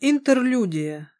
Интерлюдия.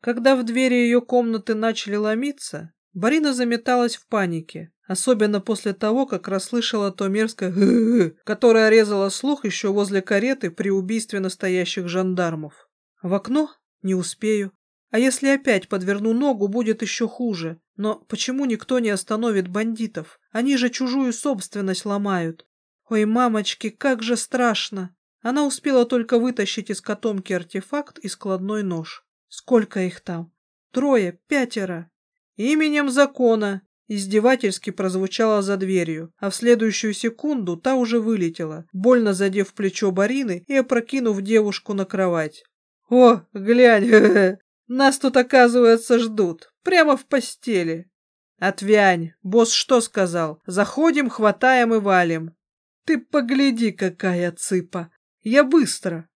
Когда в двери ее комнаты начали ломиться, Барина заметалась в панике, особенно после того, как расслышала то мерзкое «г-г-г», которое резало слух еще возле кареты при убийстве настоящих жандармов. В окно? Не успею. А если опять подверну ногу, будет еще хуже. Но почему никто не остановит бандитов? Они же чужую собственность ломают. Ой, мамочки, как же страшно! Она успела только вытащить из котомки артефакт и складной нож. Сколько их там? Трое, пятеро. Именем закона. Издевательски прозвучало за дверью, а в следующую секунду та уже вылетела, больно задев плечо Барины и опрокинув девушку на кровать. «О, глянь, нас тут, оказывается, ждут, прямо в постели!» «Отвянь! Босс что сказал? Заходим, хватаем и валим!» «Ты погляди, какая цыпа! Я быстро.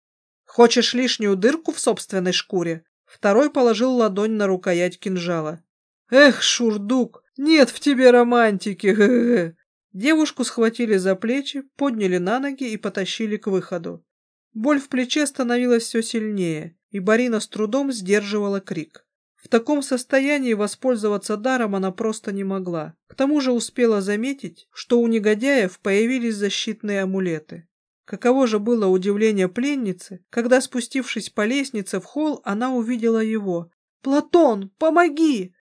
Хочешь лишнюю дырку в собственной шкуре? Второй положил ладонь на рукоять кинжала. Эх, Шурдук, нет в тебе романтики. Гэ -гэ. Девушку схватили за плечи, подняли на ноги и потащили к выходу. Боль в плече становилась все сильнее, и Барина с трудом сдерживала крик. В таком состоянии воспользоваться даром она просто не могла. К тому же успела заметить, что у негодяев появились защитные амулеты. Каково же было удивление пленницы, когда, спустившись по лестнице в холл, она увидела его. «Платон, помоги!»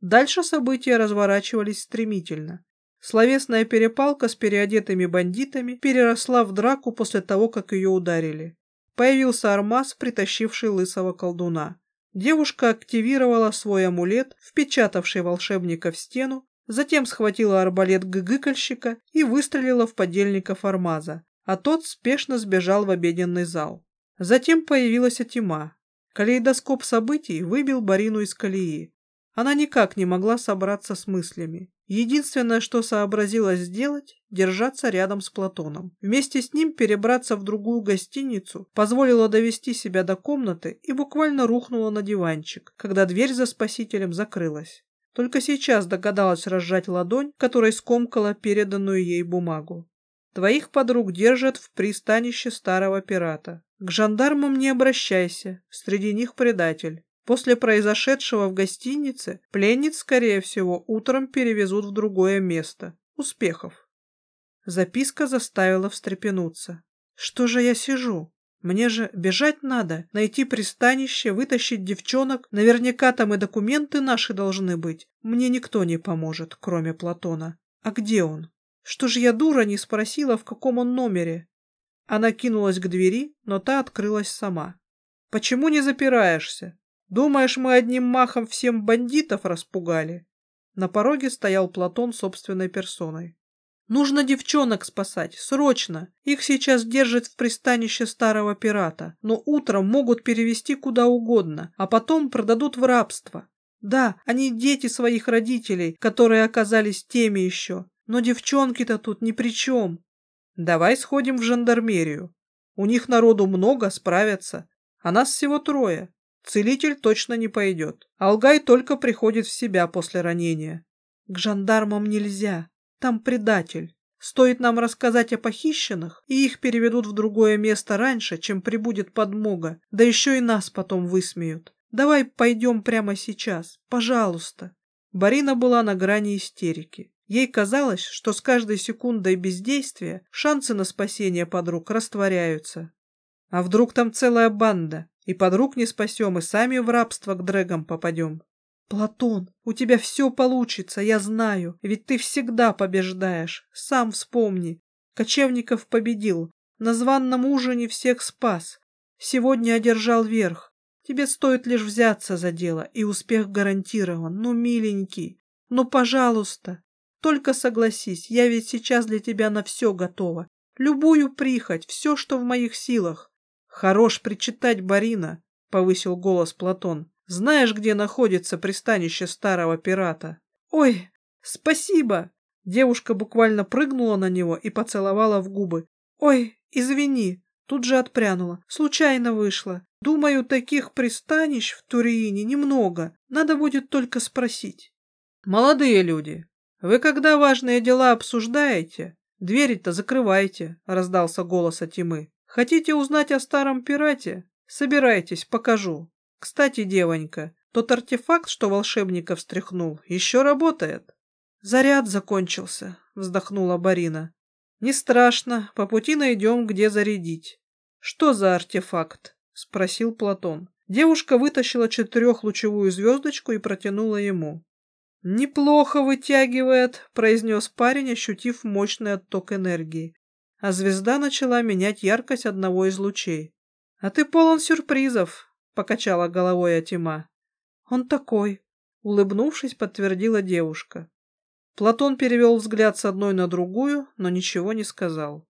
Дальше события разворачивались стремительно. Словесная перепалка с переодетыми бандитами переросла в драку после того, как ее ударили. Появился Армаз, притащивший лысого колдуна. Девушка активировала свой амулет, впечатавший волшебника в стену, затем схватила арбалет гыгыкальщика и выстрелила в подельников Армаза, а тот спешно сбежал в обеденный зал. Затем появилась тьма. Калейдоскоп событий выбил Барину из колеи. Она никак не могла собраться с мыслями. Единственное, что сообразила сделать, держаться рядом с Платоном. Вместе с ним перебраться в другую гостиницу, позволила довести себя до комнаты и буквально рухнула на диванчик, когда дверь за спасителем закрылась. Только сейчас догадалась разжать ладонь, которой скомкала переданную ей бумагу. Твоих подруг держат в пристанище старого пирата. К жандармам не обращайся, среди них предатель. После произошедшего в гостинице пленниц, скорее всего, утром перевезут в другое место. Успехов. Записка заставила встрепенуться. Что же я сижу? Мне же бежать надо, найти пристанище, вытащить девчонок. Наверняка там и документы наши должны быть. Мне никто не поможет, кроме Платона. А где он? Что же я дура не спросила, в каком он номере? Она кинулась к двери, но та открылась сама. Почему не запираешься? Думаешь, мы одним махом всем бандитов распугали? На пороге стоял Платон собственной персоной. Нужно девчонок спасать, срочно. Их сейчас держат в пристанище старого пирата, но утром могут перевести куда угодно, а потом продадут в рабство. Да, они дети своих родителей, которые оказались теми еще. Но девчонки-то тут ни при чем. Давай сходим в жандармерию. У них народу много, справятся. А нас всего трое. Целитель точно не пойдет. Алгай только приходит в себя после ранения. К жандармам нельзя. Там предатель. Стоит нам рассказать о похищенных, и их переведут в другое место раньше, чем прибудет подмога, да еще и нас потом высмеют. Давай пойдем прямо сейчас, пожалуйста. Барина была на грани истерики. Ей казалось, что с каждой секундой бездействия шансы на спасение подруг растворяются. А вдруг там целая банда, и подруг не спасем, и сами в рабство к дрэгам попадем? Платон, у тебя все получится, я знаю, ведь ты всегда побеждаешь. Сам вспомни. Кочевников победил, на званном ужине всех спас. Сегодня одержал верх. Тебе стоит лишь взяться за дело, и успех гарантирован. Ну, миленький, ну, пожалуйста, только согласись, я ведь сейчас для тебя на все готова. Любую прихоть, все, что в моих силах. Хорош причитать, Барина, — повысил голос Платон. Знаешь, где находится пристанище старого пирата? Ой, спасибо! Девушка буквально прыгнула на него и поцеловала в губы. Ой, извини, тут же отпрянула. Случайно вышло. Думаю, таких пристанищ в Туриине немного. Надо будет только спросить. Молодые люди, «Вы когда важные дела обсуждаете, двери-то закрывайте», — раздался голос от тьмы. «Хотите узнать о старом пирате? Собирайтесь, покажу. Кстати, девонька, тот артефакт, что волшебника встряхнул, еще работает. Заряд закончился, вздохнула Барина. Не страшно, по пути найдем, где зарядить. Что за артефакт? Спросил Платон. Девушка вытащила четырехлучевую звездочку и протянула ему. «Неплохо вытягивает», — произнес парень, ощутив мощный отток энергии. А звезда начала менять яркость одного из лучей. «А ты полон сюрпризов», — покачала головой Атима. «Он такой», — улыбнувшись, подтвердила девушка. Платон перевел взгляд с одной на другую, но ничего не сказал.